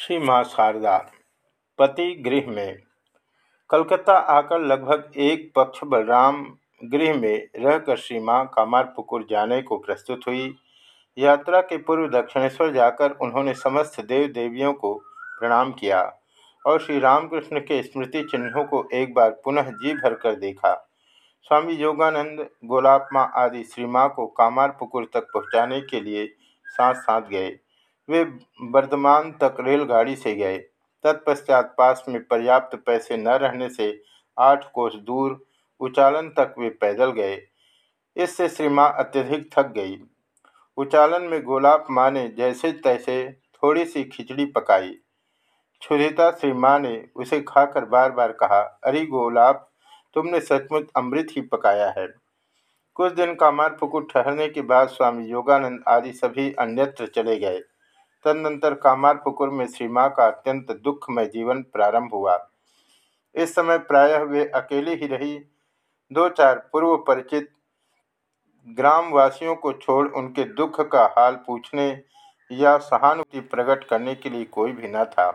श्री माँ शारदा, पति गृह में। कलकत्ता आकर लगभग एक पक्ष बलराम गृह में रहकर श्री माँ कामारपुकुर जाने को प्रस्तुत हुई। यात्रा के पूर्व दक्षिणेश्वर जाकर उन्होंने समस्त देव देवियों को प्रणाम किया और श्री रामकृष्ण के स्मृति चिन्हों को एक बार पुनः जी भरकर देखा। स्वामी योगानंद, गोलापमा आदि श्री माँ को कामारपुकुर तक पहुँचाने के लिए साथ साथ गए। वे वर्धमान तक रेलगाड़ी से गए। तत्पश्चात पास में पर्याप्त पैसे न रहने से आठ कोस दूर उचालन तक वे पैदल गए। इससे श्री माँ अत्यधिक थक गई। उचालन में गोलाप माँ ने जैसे तैसे थोड़ी सी खिचड़ी पकाई। क्षुधिता श्री माँ ने उसे खाकर बार बार कहा, अरे गोलाप तुमने सचमुच अमृत ही पकाया है। कुछ दिन कामार पुकुर ठहरने के बाद स्वामी योगानंद आदि सभी अन्यत्र चले गए। तदनंतर कामारपुकुर में श्री माँ का अत्यंत दुखमय जीवन प्रारंभ हुआ। इस समय प्रायः वे अकेली ही रही। दो चार पूर्व परिचित ग्रामवासियों को छोड़ उनके दुख का हाल पूछने या सहानुभूति प्रकट करने के लिए कोई भी न था।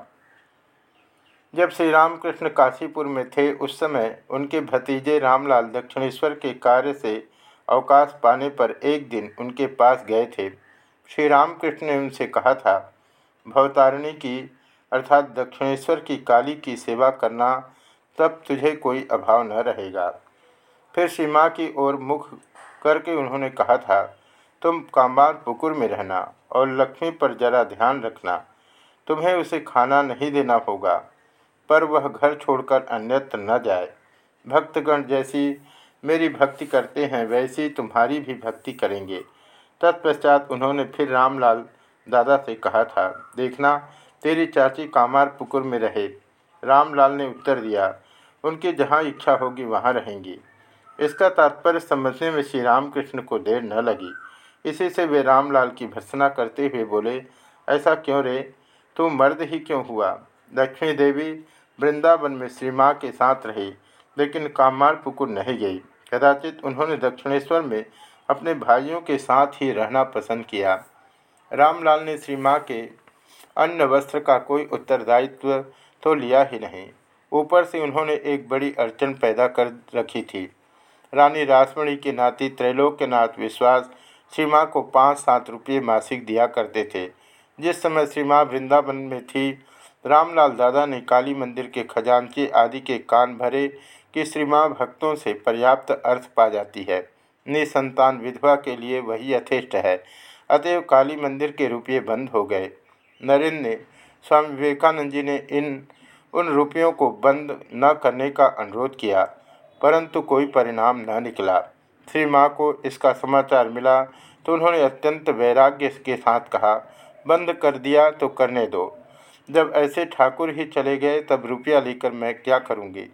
जब श्री रामकृष्ण काशीपुर में थे, उस समय उनके भतीजे रामलाल दक्षिणेश्वर के कार्य से अवकाश पाने पर एक दिन उनके पास गए थे। श्री रामकृष्ण ने उनसे कहा था, भवतारिणी की, अर्थात दक्षिणेश्वर की काली की सेवा करना, तब तुझे कोई अभाव न रहेगा। फिर श्री माँ की ओर मुख करके उन्होंने कहा था, तुम काम्बार पुकुर में रहना और लक्ष्मी पर जरा ध्यान रखना। तुम्हें उसे खाना नहीं देना होगा, पर वह घर छोड़कर अन्यत्र न जाए। भक्तगण जैसी मेरी भक्ति करते हैं, वैसी तुम्हारी भी भक्ति करेंगे। तत्पश्चात उन्होंने फिर रामलाल दादा से कहा था, देखना, तेरी चाची कामार पुकुर में रहे। रामलाल ने उत्तर दिया, उनकी जहाँ इच्छा होगी वहाँ रहेंगी। इसका तात्पर्य समझने में श्री रामकृष्ण को देर न लगी। इसी से वे रामलाल की भर्सना करते हुए बोले, ऐसा क्यों रे? तू मर्द ही क्यों हुआ? लक्ष्मी देवी वृंदावन में श्री माँ के साथ रही, लेकिन कामार पुकुर नहीं गई। कदाचित उन्होंने दक्षिणेश्वर में अपने भाइयों के साथ ही रहना पसंद किया। रामलाल ने श्री माँ के अन्न वस्त्र का कोई उत्तरदायित्व तो लिया ही नहीं। ऊपर से उन्होंने एक बड़ी अड़चन पैदा कर रखी थी। रानी रासमणी के नाती त्रैलोक्यनाथ विश्वास श्री माँ को पाँच सात रुपये मासिक दिया करते थे। जिस समय श्री माँ वृंदावन में थी, रामलाल दादा ने काली मंदिर के खजांची आदि के कान भरे कि श्री माँ भक्तों से पर्याप्त अर्थ पा जाती है। निसंतान विधवा के लिए वही यथेष्ट है। अतएव काली मंदिर के रुपये बंद हो गए। नरेंद्र ने, स्वामी विवेकानंद जी ने इन, उन रुपयों को बंद न करने का अनुरोध किया, परंतु कोई परिणाम न निकला। श्री माँ को इसका समाचार मिला तो उन्होंने अत्यंत वैराग्य के साथ कहा, बंद कर दिया तो करने दो। जब ऐसे ठाकुर ही चले गए तब रुपया लेकर मैं क्या करूँगी?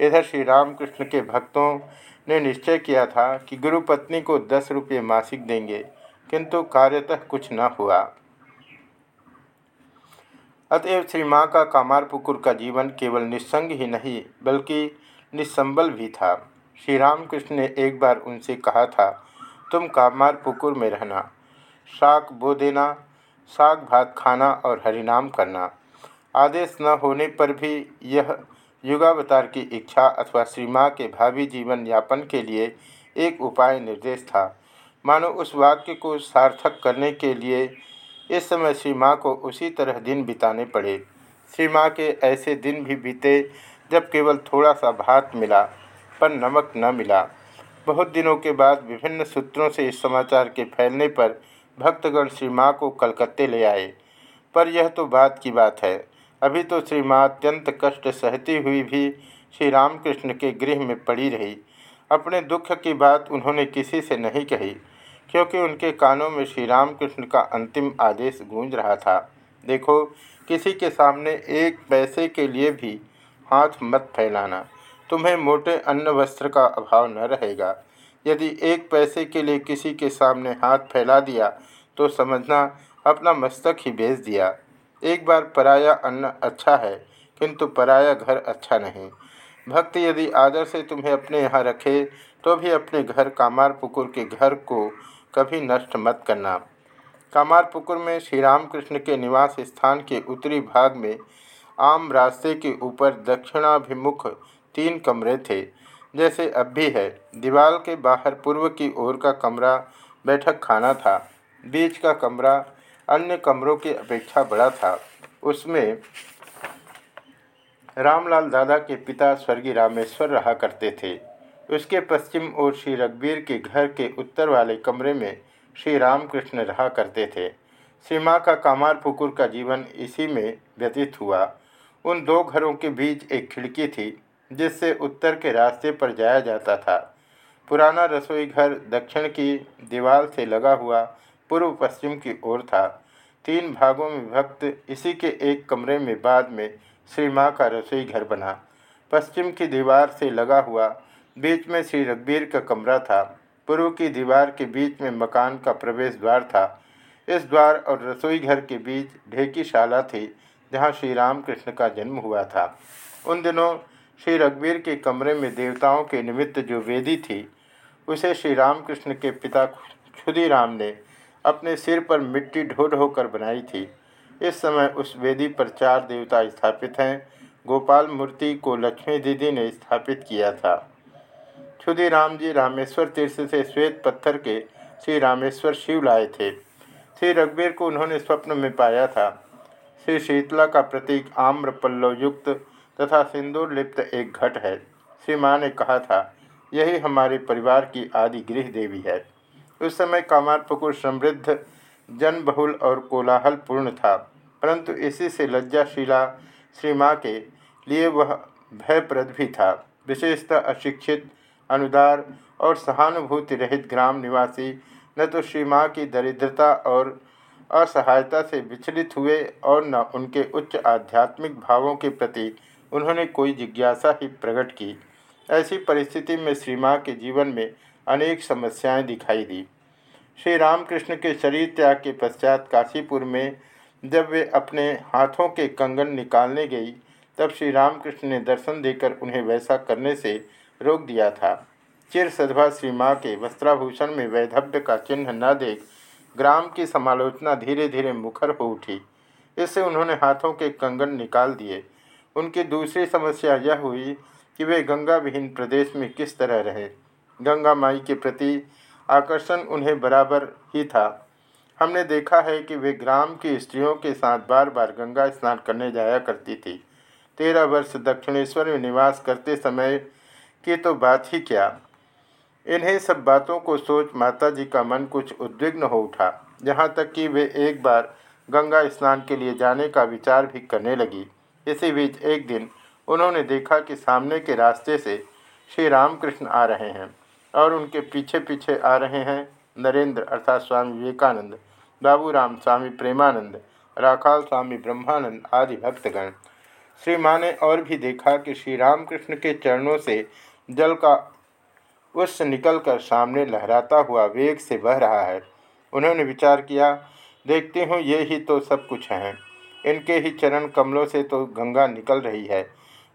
इधर श्री रामकृष्ण के भक्तों ने निश्चय किया था कि गुरु पत्नी को दस रुपये मासिक देंगे, किंतु कार्यतः कुछ न हुआ। अतएव श्री माँ का कामारपुकुर का जीवन केवल निस्संग ही नहीं, बल्कि निस्संबल भी था। श्री रामकृष्ण ने एक बार उनसे कहा था, तुम कामारपुकुर में रहना, साग बो देना, साग भात खाना और हरिनाम करना। आदेश न होने पर भी यह युगावतार की इच्छा अथवा श्री माँ के भावी जीवन यापन के लिए एक उपाय निर्देश था। मानो उस वाक्य को सार्थक करने के लिए इस समय श्री माँ को उसी तरह दिन बिताने पड़े। श्री माँ के ऐसे दिन भी बीते जब केवल थोड़ा सा भात मिला, पर नमक न मिला। बहुत दिनों के बाद विभिन्न सूत्रों से इस समाचार के फैलने पर भक्तगण श्री माँ को कलकत्ते ले आए। पर यह तो बात की बात है। अभी तो श्री माँ अत्यंत कष्ट सहती हुई भी श्री रामकृष्ण के गृह में पड़ी रही। अपने दुख की बात उन्होंने किसी से नहीं कही, क्योंकि उनके कानों में श्री रामकृष्ण का अंतिम आदेश गूंज रहा था। देखो, किसी के सामने एक पैसे के लिए भी हाथ मत फैलाना। तुम्हें मोटे अन्न वस्त्र का अभाव न रहेगा। यदि एक पैसे के लिए किसी के सामने हाथ फैला दिया तो समझना अपना मस्तक ही बेच दिया। एक बार पराया अन्न अच्छा है, किंतु पराया घर अच्छा नहीं। भक्त यदि आदर से तुम्हें अपने यहाँ रखे तो भी अपने घर कामार पुकुर के घर को कभी नष्ट मत करना। कामार पुकुर में श्री रामकृष्ण के निवास स्थान के उत्तरी भाग में आम रास्ते के ऊपर दक्षिणाभिमुख तीन कमरे थे, जैसे अब भी है। दीवार के बाहर पूर्व की ओर का कमरा, बैठक खाना था। बीच का कमरा अन्य कमरों की अपेक्षा बड़ा था। उसमें रामलाल दादा के पिता स्वर्गीय रामेश्वर रहा करते थे। उसके पश्चिम ओर श्री रघुवीर के घर के उत्तर वाले कमरे में श्री रामकृष्ण रहा करते थे। श्री माँ का कामार पुकुर का जीवन इसी में व्यतीत हुआ। उन दो घरों के बीच एक खिड़की थी, जिससे उत्तर के रास्ते पर जाया जाता था। पुराना रसोई घर दक्षिण की दीवार से लगा हुआ पूर्व पश्चिम की ओर था। तीन भागों में विभक्त, इसी के एक कमरे में बाद में श्री माँ का रसोई घर बना। पश्चिम की दीवार से लगा हुआ, बीच में श्री रघबीर का कमरा था। पूर्व की दीवार के बीच में मकान का प्रवेश द्वार था। इस द्वार और रसोई घर के बीच ढेकीशाला थी, जहाँ श्री रामकृष्ण का जन्म हुआ था। उन दिनों श्री रघुवीर के कमरे में देवताओं के निमित्त जो वेदी थी, उसे श्री रामकृष्ण के पिता क्षुदीराम ने अपने सिर पर मिट्टी ढो ढो कर बनाई थी। इस समय उस वेदी पर चार देवता स्थापित हैं। गोपाल मूर्ति को लक्ष्मी दीदी ने स्थापित किया था। क्षुदीराम जी रामेश्वर तीर्थ से श्वेत पत्थर के श्री रामेश्वर शिव लाए थे। श्री रघुवीर को उन्होंने स्वप्न में पाया था। श्री शीतला का प्रतीक आम्र पल्लव युक्त तथा सिंदूर लिप्त एक घट है। श्री माँ ने कहा था, यही हमारे परिवार की आदि गृह देवी है। उस समय कामारपुकुर समृद्ध, जनबहुल और कोलाहल पूर्ण था। परंतु इसी से लज्जाशिला श्री माँ के लिए वह भयप्रद भी था। विशेषतः अशिक्षित, अनुदार और सहानुभूति रहित ग्राम निवासी, न तो श्री माँ की दरिद्रता और असहायता से विचलित हुए और न उनके उच्च आध्यात्मिक भावों के प्रति उन्होंने कोई जिज्ञासा ही प्रकट की। ऐसी परिस्थिति में श्री माँ के जीवन में अनेक समस्याएँ दिखाई दी। श्री रामकृष्ण के शरीर त्याग के पश्चात काशीपुर में जब वे अपने हाथों के कंगन निकालने गई, तब श्री रामकृष्ण ने दर्शन देकर उन्हें वैसा करने से रोक दिया था। चिर सदभा श्री माँ के वस्त्राभूषण में वैधव्य का चिन्ह न देख ग्राम की समालोचना धीरे धीरे मुखर हो उठी। इससे उन्होंने हाथों के कंगन निकाल दिए। उनकी दूसरी समस्या यह हुई कि वे गंगा विहीन प्रदेश में किस तरह रहे। गंगा माई के प्रति आकर्षण उन्हें बराबर ही था। हमने देखा है कि वे ग्राम की स्त्रियों के साथ बार बार गंगा स्नान करने जाया करती थी। तेरह वर्ष दक्षिणेश्वर में निवास करते समय की तो बात ही क्या। इन्हें सब बातों को सोच माता जी का मन कुछ उद्विग्न हो उठा यहाँ तक कि वे एक बार गंगा स्नान के लिए जाने का विचार भी करने लगी। इसी बीच एक दिन उन्होंने देखा कि सामने के रास्ते से श्री रामकृष्ण आ रहे हैं। और उनके पीछे पीछे आ रहे हैं नरेंद्र अर्थात स्वामी विवेकानंद, बाबूराम स्वामी प्रेमानंद, राखाल स्वामी ब्रह्मानंद आदि भक्तगण। श्री माँ ने और भी देखा कि श्री रामकृष्ण के चरणों से जल का उस निकलकर सामने लहराता हुआ वेग से बह रहा है। उन्होंने विचार किया, देखते हूँ, ये ही तो सब कुछ हैं। इनके ही चरण कमलों से तो गंगा निकल रही है।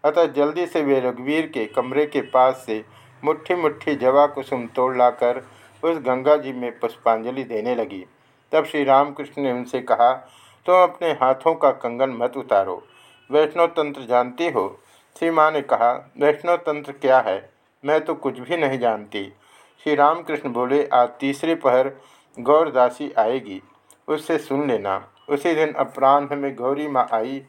अतः जल्दी से वे रघुवीर के कमरे के पास से मुट्ठी मुट्ठी जवा कुसुम तोड़ लाकर उस गंगा जी में पुष्पांजलि देने लगी। तब श्री रामकृष्ण ने उनसे कहा, तुम तो अपने हाथों का कंगन मत उतारो। वैष्णव तंत्र जानती हो? श्री माँ ने कहा, वैष्णव तंत्र क्या है? मैं तो कुछ भी नहीं जानती। श्री रामकृष्ण बोले, आज तीसरे पहर गौरदासी आएगी। उससे सुन लेना। उसी दिन अपराह्न में गौरी माँ आई।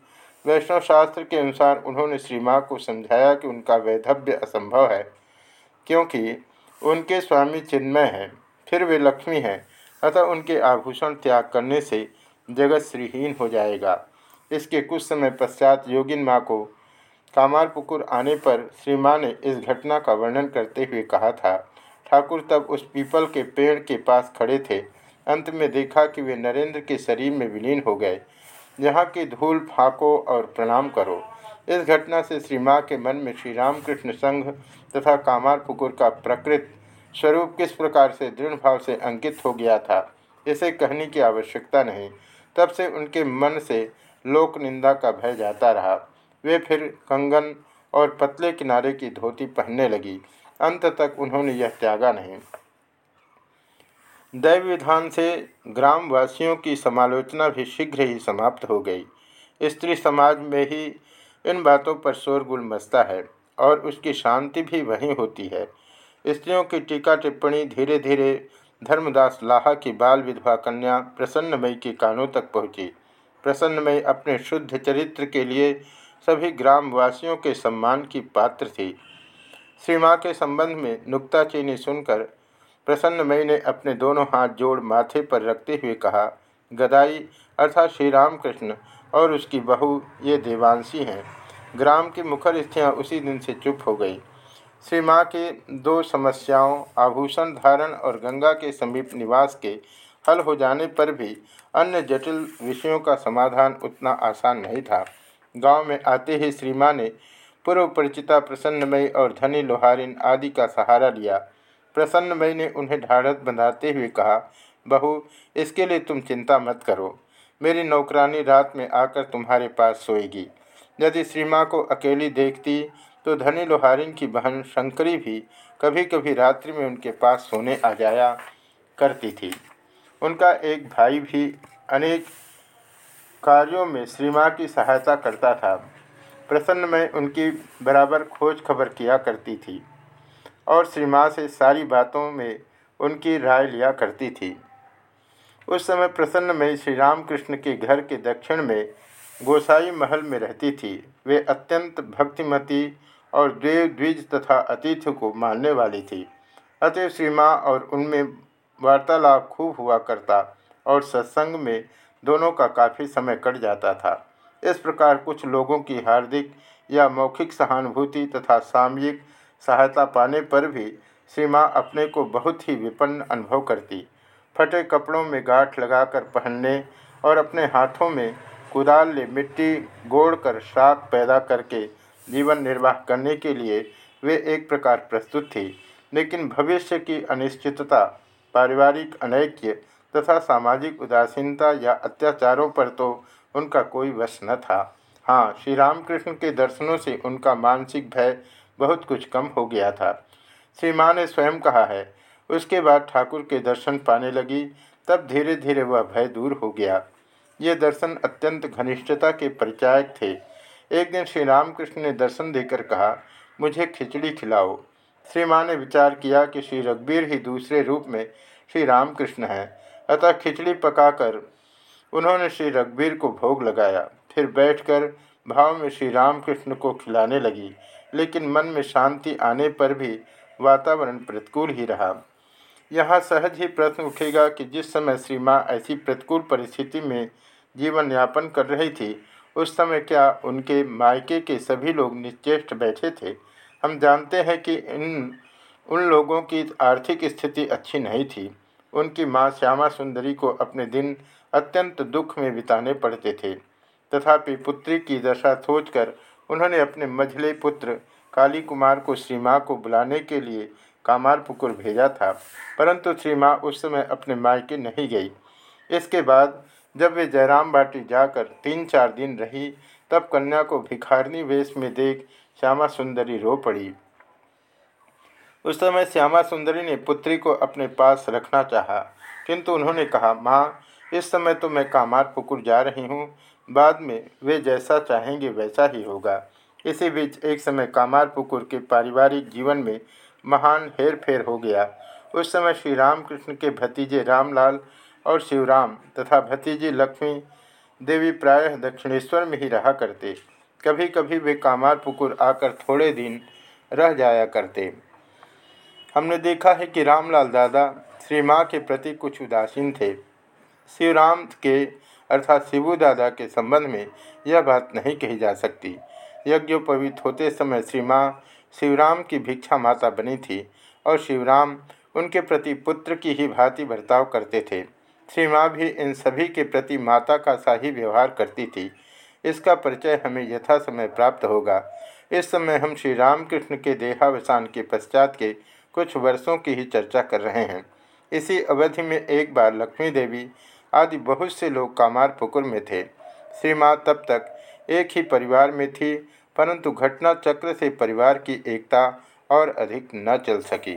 वैष्णव शास्त्र के अनुसार उन्होंने श्री माँ को समझाया कि उनका वैधव्य असंभव है। क्योंकि उनके स्वामी चिन्मय हैं, फिर वे लक्ष्मी हैं, अतः उनके आभूषण त्याग करने से जगत श्रीहीन हो जाएगा। इसके कुछ समय पश्चात योगिन माँ को कामारपुकुर आने पर श्री माँ ने इस घटना का वर्णन करते हुए कहा था। ठाकुर तब उस पीपल के पेड़ के पास खड़े थे। अंत में देखा कि वे नरेंद्र के शरीर में विलीन हो गए। यहाँ की धूल, फाको और प्रणाम करो। इस घटना से श्री माँ के मन में श्री रामकृष्ण संघ तथा कामार पुकुर का प्रकृत स्वरूप किस प्रकार से दृढ़ भाव से अंकित हो गया था, इसे कहने की आवश्यकता नहीं। तब से उनके मन से लोक निंदा का भय जाता रहा। वे फिर कंगन और पतले किनारे की धोती पहनने लगी। अंत तक उन्होंने यह त्यागा नहीं। दैव विधान से ग्रामवासियों की समालोचना भी शीघ्र ही समाप्त हो गई। स्त्री समाज में ही इन बातों पर शोरगुल मचता है और उसकी शांति भी वहीं होती है। स्त्रियों की टीका टिप्पणी धीरे धीरे धर्मदास लाहा की बाल विधवा कन्या प्रसन्नमयी के कानों तक पहुँची। प्रसन्नमयी अपने शुद्ध चरित्र के लिए सभी ग्रामवासियों के सम्मान की पात्र थी। श्री माँ के संबंध में नुक्ताचीनी सुनकर प्रसन्नमयी ने अपने दोनों हाथ जोड़ माथे पर रखते हुए कहा, गदाई, अर्थात श्री रामकृष्ण और उसकी बहू ये देवांशी हैं। ग्राम की मुखर स्थितियाँ उसी दिन से चुप हो गई। श्री माँ के दो समस्याओं, आभूषण धारण और गंगा के समीप निवास के हल हो जाने पर भी अन्य जटिल विषयों का समाधान उतना आसान नहीं था। गाँव में आते ही श्री माँ ने पूर्व परिचिता प्रसन्नमयी और धनी लोहारिन आदि का सहारा लिया। प्रसन्नमयी ने उन्हें ढाढ़त बंधाते हुए कहा, बहू, इसके लिए तुम चिंता मत करो। मेरी नौकरानी रात में आकर तुम्हारे पास सोएगी। यदि श्री को अकेली देखती तो धनी लोहारिन की बहन शंकरी भी कभी कभी रात्रि में उनके पास सोने आ जाया करती थी। उनका एक भाई भी अनेक कार्यों में श्री की सहायता करता था। प्रसन्न में उनकी बराबर खोज खबर किया करती थी और श्री से सारी बातों में उनकी राय लिया करती थी। उस समय प्रसन्न में श्री रामकृष्ण के घर के दक्षिण में गोसाई महल में रहती थी। वे अत्यंत भक्तिमती और देव द्विज तथा अतिथि को मानने वाली थी। अतः श्री माँ और उनमें वार्तालाप खूब हुआ करता और सत्संग में दोनों का काफ़ी समय कट जाता था। इस प्रकार कुछ लोगों की हार्दिक या मौखिक सहानुभूति तथा सामयिक सहायता पाने पर भी श्री माँ अपने को बहुत ही विपन्न अनुभव करती। फटे कपड़ों में गांठ लगाकर पहनने और अपने हाथों में कुदाल ले मिट्टी गोड़कर शाक पैदा करके जीवन निर्वाह करने के लिए वे एक प्रकार प्रस्तुत थी। लेकिन भविष्य की अनिश्चितता, पारिवारिक अनैक्य तथा सामाजिक उदासीनता या अत्याचारों पर तो उनका कोई वश न था। हाँ श्री रामकृष्ण के दर्शनों से उनका मानसिक भय बहुत कुछ कम हो गया था। श्री माँ ने स्वयं कहा है उसके बाद ठाकुर के दर्शन पाने लगी। तब धीरे धीरे वह भय दूर हो गया। ये दर्शन अत्यंत घनिष्ठता के परिचायक थे। एक दिन श्री रामकृष्ण ने दर्शन देकर कहा, मुझे खिचड़ी खिलाओ। श्री माँ ने विचार किया कि श्री रघुबीर ही दूसरे रूप में श्री रामकृष्ण हैं। अतः खिचड़ी पकाकर उन्होंने श्री रघुबीर को भोग लगाया। फिर बैठकर भाव में श्री रामकृष्ण को खिलाने लगी। लेकिन मन में शांति आने पर भी वातावरण प्रतिकूल ही रहा। यहाँ सहज ही प्रश्न उठेगा कि जिस समय श्री माँ ऐसी प्रतिकूल परिस्थिति में जीवन यापन कर रही थी, उस समय क्या उनके मायके के सभी लोग निश्चेष्ट बैठे थे? हम जानते हैं कि इन, उन लोगों की आर्थिक स्थिति अच्छी नहीं थी। उनकी माँ श्यामा सुंदरी को अपने दिन अत्यंत दुख में बिताने पड़ते थे। तथापि पुत्री की दशा सोचकर उन्होंने अपने मझले पुत्र काली कुमार को श्री माँ को बुलाने के लिए कामारपुकुर भेजा था, परंतु श्री माँ उस समय अपने मायके नहीं गई। इसके बाद जब वे जयराम बाटी जाकर तीन चार दिन रही, तब कन्या को भिखारनी वेश में देख श्यामा सुंदरी रो पड़ी। उस समय श्यामा सुंदरी ने पुत्री को अपने पास रखना चाहा, किंतु उन्होंने कहा, माँ, इस समय तो मैं कामार पुकुर जा रही हूँ, बाद में वे जैसा चाहेंगे वैसा ही होगा। इसी बीच एक समय कामार पुकुर के पारिवारिक जीवन में महान हेर फेर हो गया। उस समय श्री रामकृष्ण के भतीजे रामलाल और शिवराम तथा भतीजी लक्ष्मी देवी प्रायः दक्षिणेश्वर में ही रहा करते। कभी कभी वे कामार पुकुर आकर थोड़े दिन रह जाया करते। हमने देखा है कि रामलाल दादा श्री माँ के प्रति कुछ उदासीन थे। शिवराम के अर्थात शिवू दादा के संबंध में यह बात नहीं कही जा सकती। यज्ञोपवीत होते समय श्री माँ शिवराम की भिक्षा माता बनी थी और शिवराम उनके प्रति पुत्र की ही भांति बर्ताव करते थे। श्री माँ भी इन सभी के प्रति माता का सा ही व्यवहार करती थी। इसका परिचय हमें यथा समय प्राप्त होगा। इस समय हम श्री रामकृष्ण के देहावसान के पश्चात के कुछ वर्षों की ही चर्चा कर रहे हैं। इसी अवधि में एक बार लक्ष्मी देवी आदि बहुत से लोग कामार पुकुर में थे। श्री माँ तब तक एक ही परिवार में थी परंतु घटना चक्र से परिवार की एकता और अधिक न चल सकी।